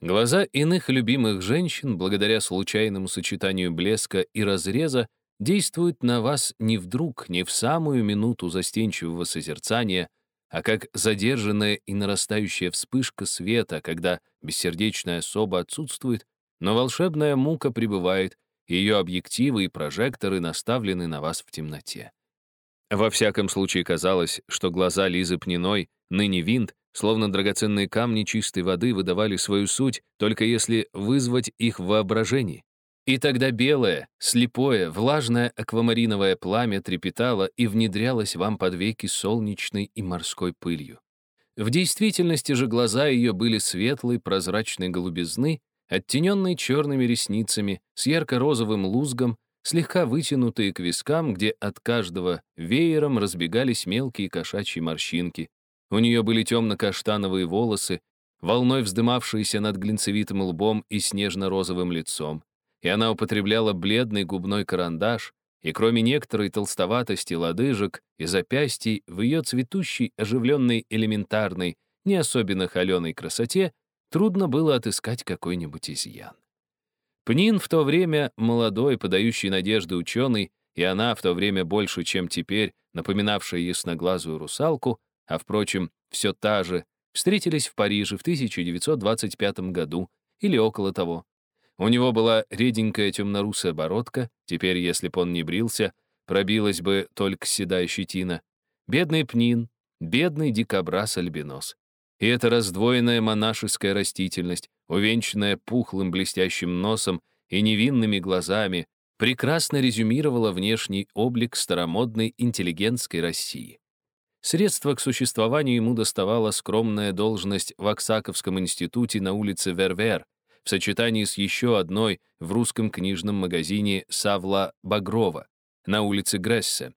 Глаза иных любимых женщин, благодаря случайному сочетанию блеска и разреза, действуют на вас не вдруг, не в самую минуту застенчивого созерцания, а как задержанная и нарастающая вспышка света, когда бессердечная особа отсутствует, но волшебная мука пребывает, и ее объективы и прожекторы наставлены на вас в темноте. Во всяком случае казалось, что глаза Лизы Пниной, ныне винт, словно драгоценные камни чистой воды выдавали свою суть, только если вызвать их в воображении. И тогда белое, слепое, влажное аквамариновое пламя трепетало и внедрялось вам под веки солнечной и морской пылью. В действительности же глаза ее были светлой, прозрачной голубизны, оттененной черными ресницами, с ярко-розовым лузгом, слегка вытянутые к вискам, где от каждого веером разбегались мелкие кошачьи морщинки. У нее были темно-каштановые волосы, волной вздымавшиеся над глинцевитым лбом и снежно-розовым лицом и она употребляла бледный губной карандаш, и кроме некоторой толстоватости лодыжек и запястий в ее цветущей, оживленной, элементарной, не особенно холеной красоте трудно было отыскать какой-нибудь изъян. Пнин в то время молодой, подающий надежды ученый, и она в то время больше, чем теперь, напоминавшая ясноглазую русалку, а, впрочем, все та же, встретились в Париже в 1925 году или около того. У него была реденькая темнорусая бородка, теперь, если б он не брился, пробилась бы только седая щетина. Бедный пнин, бедный дикобраз-альбинос. И эта раздвоенная монашеская растительность, увенчанная пухлым блестящим носом и невинными глазами, прекрасно резюмировала внешний облик старомодной интеллигентской России. Средства к существованию ему доставала скромная должность в Оксаковском институте на улице Вервер, в сочетании с еще одной в русском книжном магазине Савла Багрова на улице Грессе.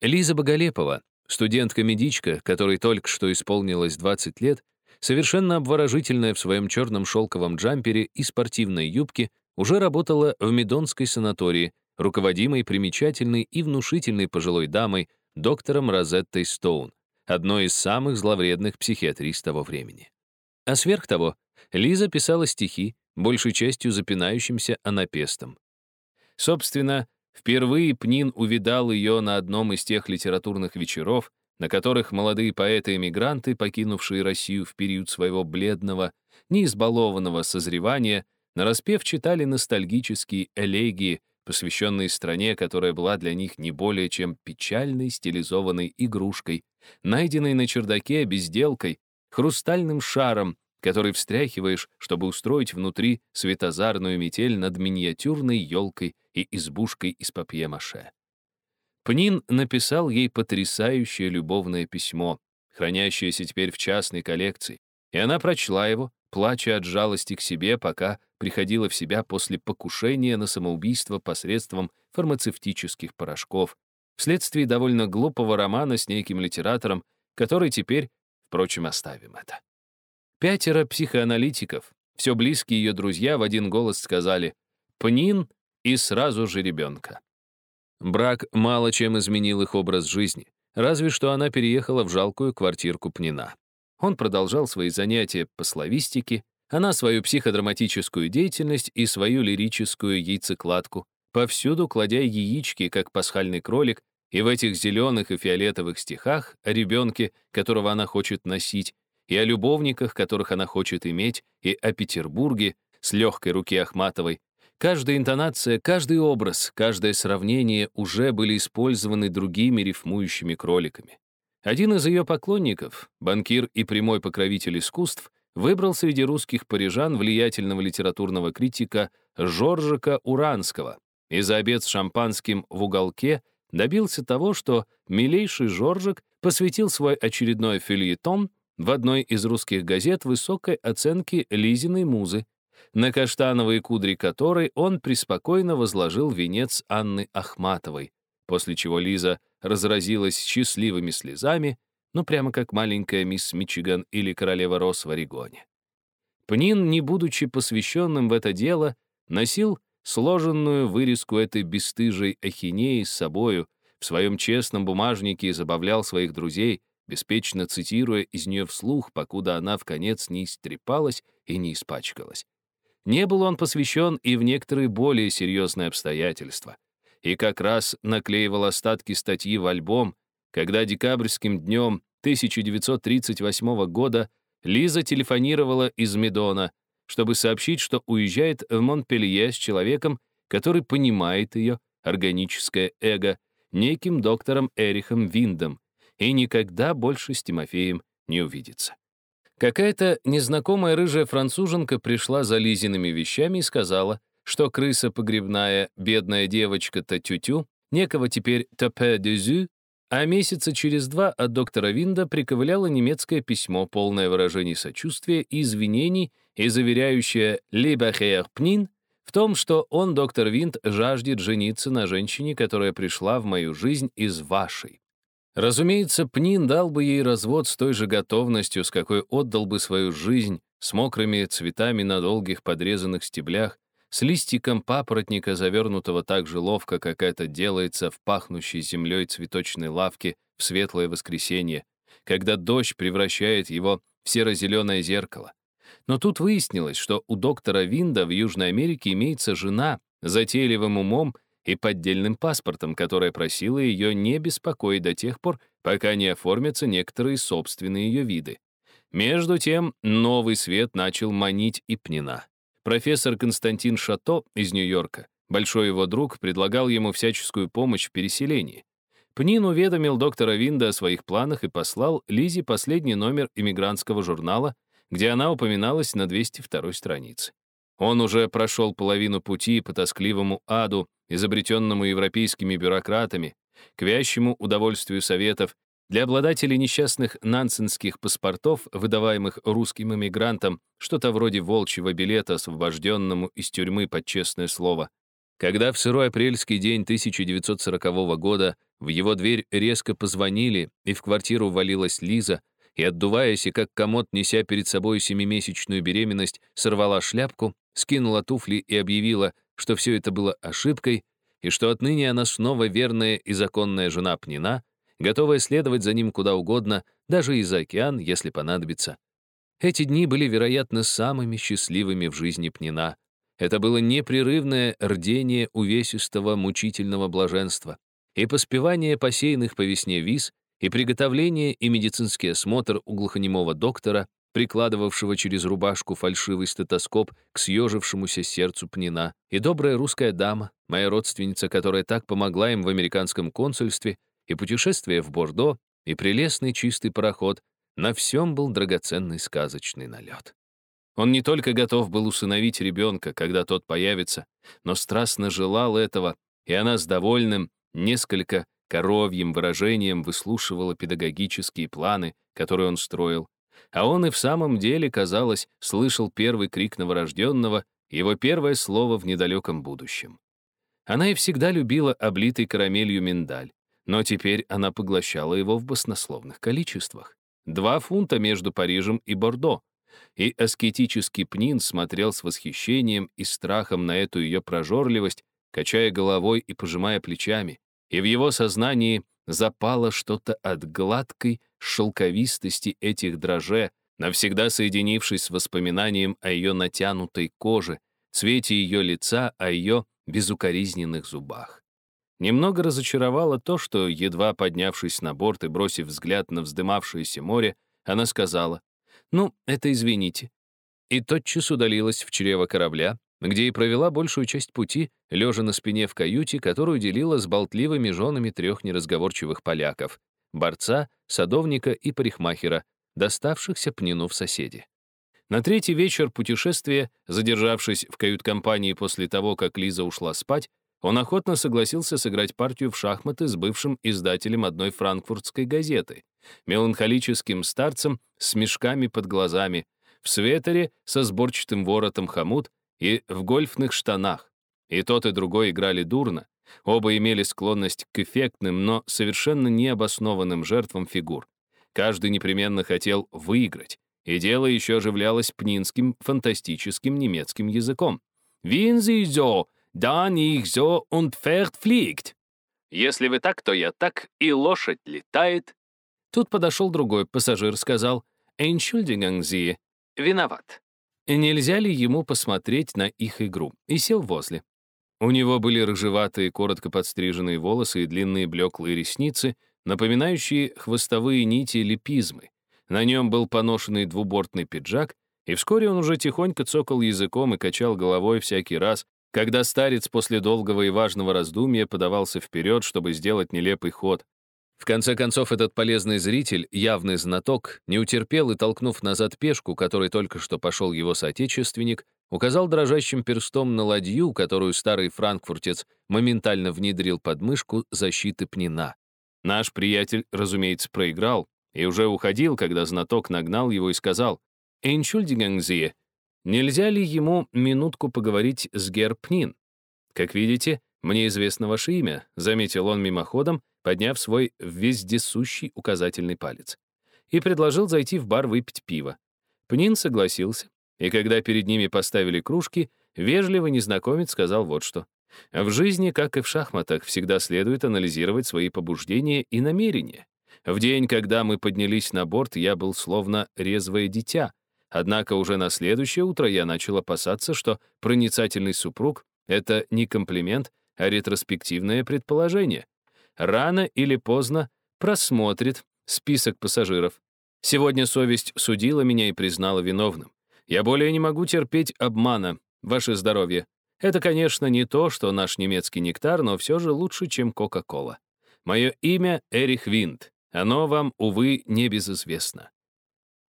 Лиза Боголепова, студентка-медичка, которой только что исполнилось 20 лет, совершенно обворожительная в своем черном шелковом джампере и спортивной юбке, уже работала в Медонской санатории, руководимой примечательной и внушительной пожилой дамой, доктором Розеттой Стоун, одной из самых зловредных психиатрист того времени. А сверх того, Лиза писала стихи, большей частью запинающимся анапестом. Собственно, впервые Пнин увидал ее на одном из тех литературных вечеров, на которых молодые поэты-эмигранты, покинувшие Россию в период своего бледного, неизбалованного созревания, нараспев читали ностальгические элегии, посвященные стране, которая была для них не более чем печальной стилизованной игрушкой, найденной на чердаке безделкой, хрустальным шаром, который встряхиваешь, чтобы устроить внутри светозарную метель над миниатюрной елкой и избушкой из папье-маше. Пнин написал ей потрясающее любовное письмо, хранящееся теперь в частной коллекции, и она прочла его, плача от жалости к себе, пока приходила в себя после покушения на самоубийство посредством фармацевтических порошков, вследствие довольно глупого романа с неким литератором, который теперь, впрочем, оставим это. Пятеро психоаналитиков, все близкие ее друзья в один голос сказали «Пнин» и сразу же ребенка. Брак мало чем изменил их образ жизни, разве что она переехала в жалкую квартирку Пнина. Он продолжал свои занятия по славистике, она свою психодраматическую деятельность и свою лирическую яйцекладку, повсюду кладя яички, как пасхальный кролик, и в этих зеленых и фиолетовых стихах о ребенке, которого она хочет носить, и о любовниках, которых она хочет иметь, и о Петербурге с легкой руки Ахматовой. Каждая интонация, каждый образ, каждое сравнение уже были использованы другими рифмующими кроликами. Один из ее поклонников, банкир и прямой покровитель искусств, выбрал среди русских парижан влиятельного литературного критика Жоржика Уранского и за обед с шампанским в уголке добился того, что милейший Жоржик посвятил свой очередной фильетон в одной из русских газет высокой оценки Лизиной музы, на каштановые кудри которой он преспокойно возложил венец Анны Ахматовой, после чего Лиза разразилась счастливыми слезами, ну прямо как маленькая мисс Мичиган или королева Рос в Орегоне. Пнин, не будучи посвященным в это дело, носил сложенную вырезку этой бесстыжей ахинеи с собою, в своем честном бумажнике и забавлял своих друзей, беспечно цитируя из нее вслух, покуда она в конец не истрепалась и не испачкалась. Не был он посвящен и в некоторые более серьезные обстоятельства. И как раз наклеивал остатки статьи в альбом, когда декабрьским днем 1938 года Лиза телефонировала из Медона, чтобы сообщить, что уезжает в Монпелье с человеком, который понимает ее органическое эго, неким доктором Эрихом Виндом, и никогда больше с Тимофеем не увидится. Какая-то незнакомая рыжая француженка пришла за Лизиными вещами и сказала, что крыса погребная, бедная девочка-то тю-тю, некого теперь топе дезю, а месяца через два от доктора Винда приковыляло немецкое письмо, полное выражений сочувствия и извинений и заверяющее «Либахер пнин» в том, что он, доктор Винт, жаждет жениться на женщине, которая пришла в мою жизнь из вашей. Разумеется, Пнин дал бы ей развод с той же готовностью, с какой отдал бы свою жизнь, с мокрыми цветами на долгих подрезанных стеблях, с листиком папоротника, завернутого так же ловко, как это делается в пахнущей землей цветочной лавке в светлое воскресенье, когда дождь превращает его в серо-зеленое зеркало. Но тут выяснилось, что у доктора Винда в Южной Америке имеется жена, затейливым умом и поддельным паспортом, которая просила ее не беспокоить до тех пор, пока не оформятся некоторые собственные ее виды. Между тем, новый свет начал манить и Пнина. Профессор Константин Шато из Нью-Йорка, большой его друг, предлагал ему всяческую помощь в переселении. Пнин уведомил доктора Винда о своих планах и послал Лизе последний номер иммигрантского журнала, где она упоминалась на 202 странице. Он уже прошел половину пути по тоскливому аду, изобретенному европейскими бюрократами, к вящему удовольствию советов для обладателей несчастных нансенских паспортов, выдаваемых русским иммигрантам, что-то вроде волчьего билета, освобожденному из тюрьмы под честное слово. Когда в сырой апрельский день 1940 года в его дверь резко позвонили, и в квартиру ввалилась Лиза, и, отдуваясь и как комод, неся перед собой семимесячную беременность, сорвала шляпку, скинула туфли и объявила, что все это было ошибкой, и что отныне она снова верная и законная жена Пнина, готовая следовать за ним куда угодно, даже и за океан, если понадобится. Эти дни были, вероятно, самыми счастливыми в жизни Пнина. Это было непрерывное рдение увесистого мучительного блаженства и поспевание посеянных по весне виз, и приготовление и медицинский осмотр у глухонемого доктора, прикладывавшего через рубашку фальшивый стетоскоп к съежившемуся сердцу Пнина, и добрая русская дама, моя родственница, которая так помогла им в американском консульстве, и путешествие в Бордо, и прелестный чистый пароход, на всем был драгоценный сказочный налет. Он не только готов был усыновить ребенка, когда тот появится, но страстно желал этого, и она с довольным, несколько коровьим выражением выслушивала педагогические планы, которые он строил. А он и в самом деле, казалось, слышал первый крик новорожденного, его первое слово в недалеком будущем. Она и всегда любила облитый карамелью миндаль. Но теперь она поглощала его в баснословных количествах. Два фунта между Парижем и Бордо. И аскетический Пнин смотрел с восхищением и страхом на эту ее прожорливость, качая головой и пожимая плечами. И в его сознании запало что-то от гладкой шелковистости этих дроже, навсегда соединившись с воспоминанием о ее натянутой коже, цвете ее лица, о ее безукоризненных зубах. Немного разочаровало то, что, едва поднявшись на борт и бросив взгляд на вздымавшееся море, она сказала, «Ну, это извините». И тотчас удалилась в чрево корабля, где и провела большую часть пути, лежа на спине в каюте, которую делила с болтливыми женами трех неразговорчивых поляков — борца, садовника и парикмахера, доставшихся Пнину в соседи. На третий вечер путешествия, задержавшись в кают-компании после того, как Лиза ушла спать, он охотно согласился сыграть партию в шахматы с бывшим издателем одной франкфуртской газеты, меланхолическим старцем с мешками под глазами, в свитере со сборчатым воротом хомут и в гольфных штанах. И тот, и другой играли дурно. Оба имели склонность к эффектным, но совершенно необоснованным жертвам фигур. Каждый непременно хотел выиграть. И дело еще оживлялось пнинским фантастическим немецким языком. «Винзизо! «Да nicht so und Pferd fliegt». «Если вы так, то я так, и лошадь летает». Тут подошел другой пассажир, сказал «Entschuldigen Sie». Виноват. Нельзя ли ему посмотреть на их игру? И сел возле. У него были рыжеватые, коротко подстриженные волосы и длинные блеклые ресницы, напоминающие хвостовые нити липизмы. На нем был поношенный двубортный пиджак, и вскоре он уже тихонько цокал языком и качал головой всякий раз, когда старец после долгого и важного раздумья подавался вперед, чтобы сделать нелепый ход. В конце концов, этот полезный зритель, явный знаток, не утерпел и, толкнув назад пешку, которой только что пошел его соотечественник, указал дрожащим перстом на ладью, которую старый франкфуртец моментально внедрил под мышку защиты пнина. Наш приятель, разумеется, проиграл и уже уходил, когда знаток нагнал его и сказал «Энчульдиганzie, нельзя ли ему минутку поговорить с Герпнин? Как видите, мне известно ваше имя», — заметил он мимоходом, подняв свой вездесущий указательный палец, и предложил зайти в бар выпить пиво. Пнин согласился, и когда перед ними поставили кружки, вежливый незнакомец сказал вот что. В жизни, как и в шахматах, всегда следует анализировать свои побуждения и намерения. В день, когда мы поднялись на борт, я был словно резвое дитя, однако уже на следующее утро я начал опасаться, что проницательный супруг — это не комплимент, а ретроспективное предположение рано или поздно просмотрит список пассажиров. Сегодня совесть судила меня и признала виновным. Я более не могу терпеть обмана. Ваше здоровье. Это, конечно, не то, что наш немецкий нектар, но все же лучше, чем Кока-Кола. Мое имя Эрих Винт. Оно вам, увы, не безызвестно.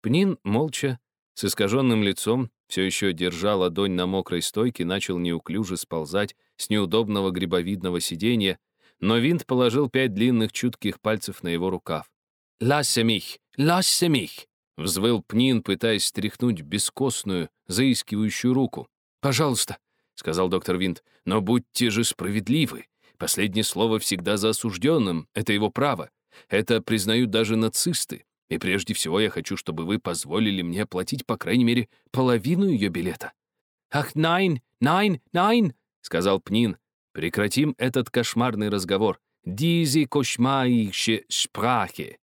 Пнин молча, с искаженным лицом, все еще держа ладонь на мокрой стойке, начал неуклюже сползать с неудобного грибовидного сиденья, но Винт положил пять длинных чутких пальцев на его рукав. «Лассе мих! Лассе мих!» — взвыл Пнин, пытаясь стряхнуть бескостную, заискивающую руку. «Пожалуйста», — сказал доктор Винт, — «но будьте же справедливы. Последнее слово всегда за осужденным, это его право. Это признают даже нацисты. И прежде всего я хочу, чтобы вы позволили мне оплатить, по крайней мере, половину ее билета». «Ах, найн, найн, найн!» — сказал Пнин, Прекратим этот кошмарный разговор. Дизи кошмаище шпрахе.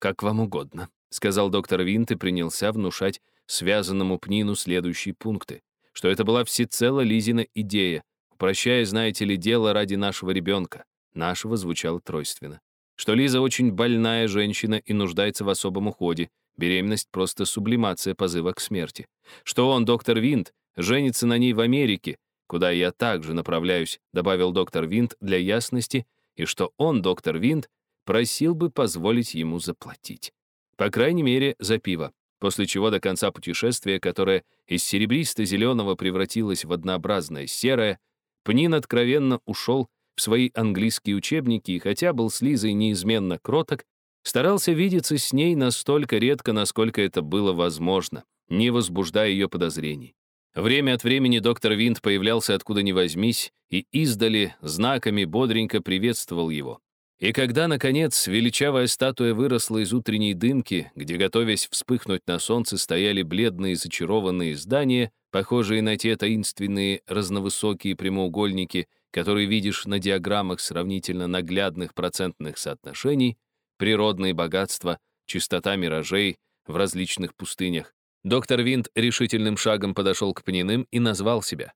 Как вам угодно, сказал доктор Винт и принялся внушать связанному Пнину следующие пункты. Что это была всецело Лизина идея, упрощая, знаете ли, дело ради нашего ребенка. Нашего звучало тройственно. Что Лиза очень больная женщина и нуждается в особом уходе. Беременность — просто сублимация позыва к смерти. Что он, доктор Винт, женится на ней в Америке, куда я также направляюсь, добавил доктор Винт для ясности, и что он, доктор Винт, просил бы позволить ему заплатить. По крайней мере, за пиво, после чего до конца путешествия, которое из серебристо-зеленого превратилось в однообразное серое, Пнин откровенно ушел в свои английские учебники и хотя был с Лизой неизменно кроток, старался видеться с ней настолько редко, насколько это было возможно, не возбуждая ее подозрений. Время от времени доктор Винт появлялся откуда ни возьмись и издали знаками бодренько приветствовал его. И когда, наконец, величавая статуя выросла из утренней дымки, где, готовясь вспыхнуть на солнце, стояли бледные зачарованные здания, похожие на те таинственные разновысокие прямоугольники, которые видишь на диаграммах сравнительно наглядных процентных соотношений, природные богатства, чистота миражей в различных пустынях, Доктор Винт решительным шагом подошел к Паниным и назвал себя.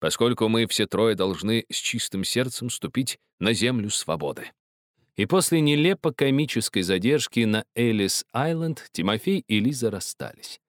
«Поскольку мы все трое должны с чистым сердцем ступить на землю свободы». И после нелепо-комической задержки на Элис-Айленд Тимофей и Лиза расстались.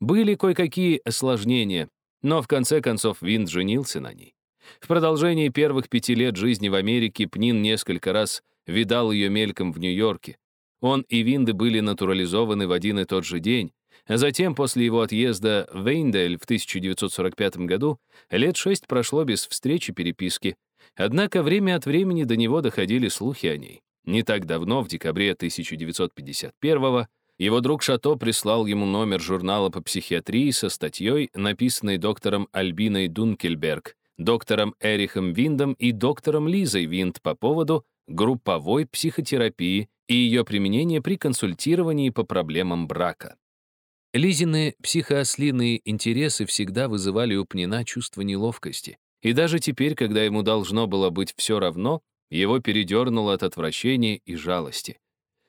Были кое-какие осложнения, но в конце концов Винт женился на ней. В продолжении первых пяти лет жизни в Америке Пнин несколько раз видал ее мельком в Нью-Йорке. Он и Винды были натурализованы в один и тот же день, а затем, после его отъезда в Вейндель в 1945 году, лет шесть прошло без встречи переписки. Однако время от времени до него доходили слухи о ней. Не так давно, в декабре 1951 его друг Шато прислал ему номер журнала по психиатрии со статьей, написанной доктором Альбиной Дункельберг, доктором Эрихом Виндом и доктором Лизой Винд по поводу групповой психотерапии и ее применения при консультировании по проблемам брака. Лизины психоослиные интересы всегда вызывали у Пнина чувство неловкости. И даже теперь, когда ему должно было быть все равно, его передернуло от отвращения и жалости.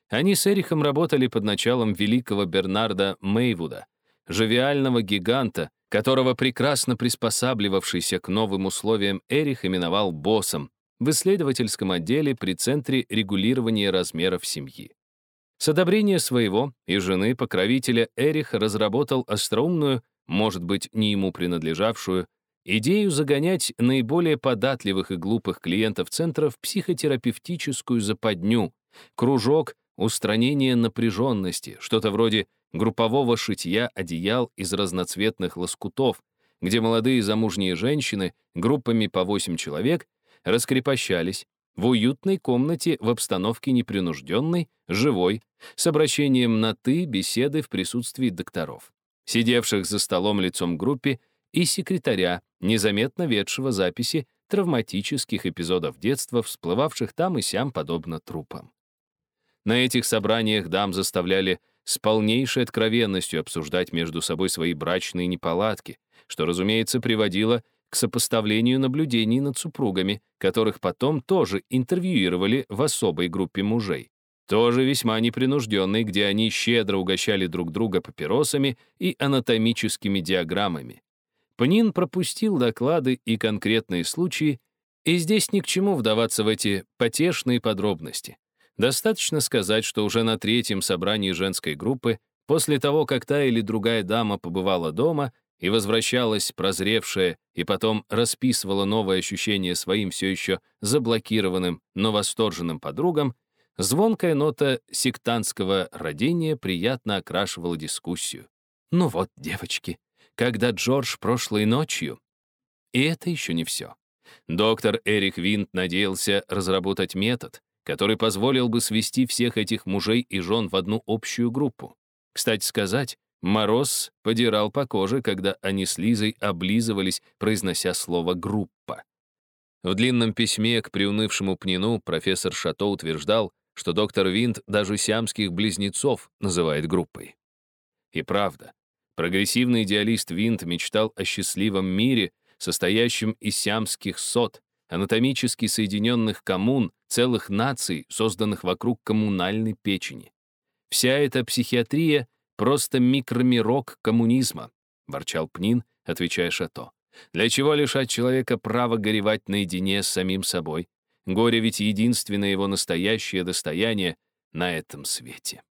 Они с Эрихом работали под началом великого Бернарда Мейвуда, живиального гиганта, которого прекрасно приспосабливавшийся к новым условиям Эрих именовал боссом в исследовательском отделе при Центре регулирования размеров семьи. С одобрения своего и жены покровителя Эрих разработал остроумную, может быть, не ему принадлежавшую, идею загонять наиболее податливых и глупых клиентов центра в психотерапевтическую западню, кружок устранения напряженности, что-то вроде группового шитья одеял из разноцветных лоскутов, где молодые замужние женщины, группами по 8 человек, раскрепощались в уютной комнате в обстановке непринужденной, живой, с обращением на «ты» беседы в присутствии докторов, сидевших за столом лицом группе и секретаря, незаметно ведшего записи травматических эпизодов детства, всплывавших там и сям подобно трупам. На этих собраниях дам заставляли с полнейшей откровенностью обсуждать между собой свои брачные неполадки, что, разумеется, приводило к сопоставлению наблюдений над супругами, которых потом тоже интервьюировали в особой группе мужей. Тоже весьма непринужденной, где они щедро угощали друг друга папиросами и анатомическими диаграммами. Пнин пропустил доклады и конкретные случаи, и здесь ни к чему вдаваться в эти потешные подробности. Достаточно сказать, что уже на третьем собрании женской группы, после того, как та или другая дама побывала дома и возвращалась прозревшая, и потом расписывала новое ощущение своим все еще заблокированным, но восторженным подругам, звонкая нота сектантского родения приятно окрашивала дискуссию. «Ну вот, девочки, когда Джордж прошлой ночью...» И это еще не все. Доктор Эрик Винт надеялся разработать метод, который позволил бы свести всех этих мужей и жен в одну общую группу. Кстати сказать, Мороз подирал по коже, когда они с Лизой облизывались, произнося слово «группа». В длинном письме к приунывшему Пнину профессор Шато утверждал, что доктор Винт даже сиамских близнецов называет группой. И правда, прогрессивный идеалист Винт мечтал о счастливом мире, состоящем из сиамских сот, анатомически соединенных коммун, целых наций, созданных вокруг коммунальной печени. Вся эта психиатрия — просто микромирок коммунизма, — ворчал Пнин, отвечая Шато. Для чего лишать человека права горевать наедине с самим собой? Горе ведь единственное его настоящее достояние на этом свете.